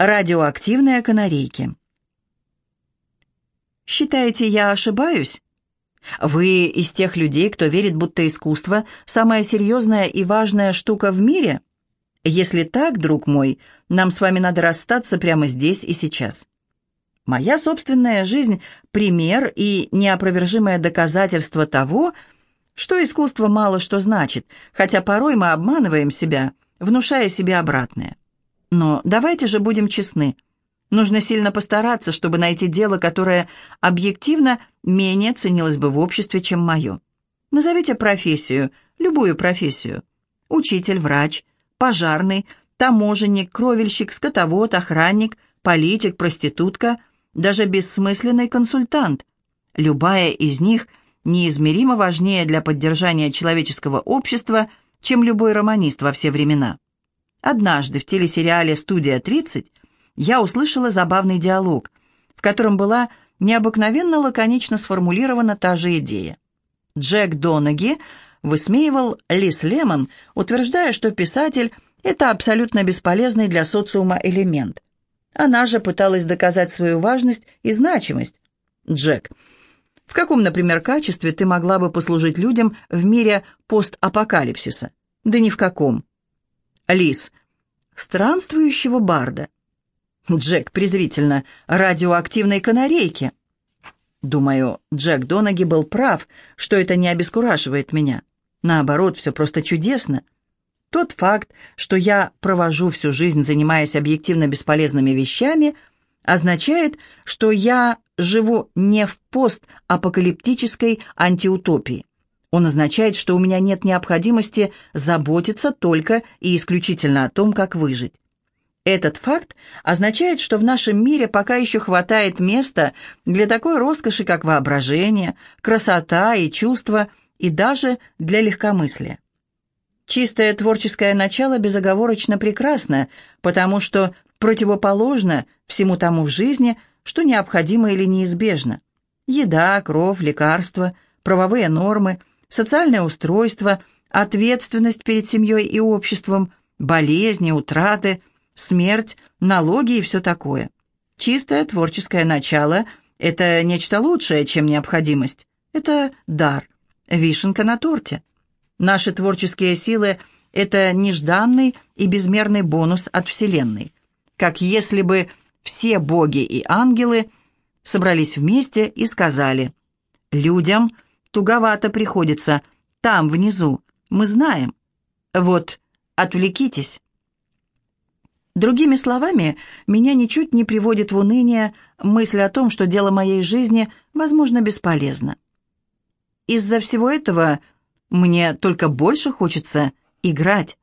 Радиоактивные канарейки. Считаете, я ошибаюсь? Вы из тех людей, кто верит, будто искусство – самая серьезная и важная штука в мире? Если так, друг мой, нам с вами надо расстаться прямо здесь и сейчас. Моя собственная жизнь – пример и неопровержимое доказательство того, что искусство мало что значит, хотя порой мы обманываем себя, внушая себе обратное. Но давайте же будем честны. Нужно сильно постараться, чтобы найти дело, которое объективно менее ценилось бы в обществе, чем мое. Назовите профессию, любую профессию. Учитель, врач, пожарный, таможенник, кровельщик, скотовод, охранник, политик, проститутка, даже бессмысленный консультант. Любая из них неизмеримо важнее для поддержания человеческого общества, чем любой романист во все времена. Однажды в телесериале «Студия-30» я услышала забавный диалог, в котором была необыкновенно лаконично сформулирована та же идея. Джек Донаги высмеивал Лис Лемон, утверждая, что писатель – это абсолютно бесполезный для социума элемент. Она же пыталась доказать свою важность и значимость. Джек, в каком, например, качестве ты могла бы послужить людям в мире постапокалипсиса? Да ни в каком. Лис. Странствующего барда. Джек презрительно. Радиоактивной канарейки. Думаю, Джек Донаги был прав, что это не обескураживает меня. Наоборот, все просто чудесно. Тот факт, что я провожу всю жизнь, занимаясь объективно бесполезными вещами, означает, что я живу не в постапокалиптической антиутопии. Он означает, что у меня нет необходимости заботиться только и исключительно о том, как выжить. Этот факт означает, что в нашем мире пока еще хватает места для такой роскоши, как воображение, красота и чувства, и даже для легкомыслия. Чистое творческое начало безоговорочно прекрасно, потому что противоположно всему тому в жизни, что необходимо или неизбежно. Еда, кровь, лекарства, правовые нормы – социальное устройство, ответственность перед семьей и обществом, болезни, утраты, смерть, налоги и все такое. Чистое творческое начало – это нечто лучшее, чем необходимость. Это дар, вишенка на торте. Наши творческие силы – это нежданный и безмерный бонус от Вселенной. Как если бы все боги и ангелы собрались вместе и сказали «Людям – туговато приходится. Там, внизу. Мы знаем. Вот, отвлекитесь. Другими словами, меня ничуть не приводит в уныние мысль о том, что дело моей жизни, возможно, бесполезно. Из-за всего этого мне только больше хочется играть.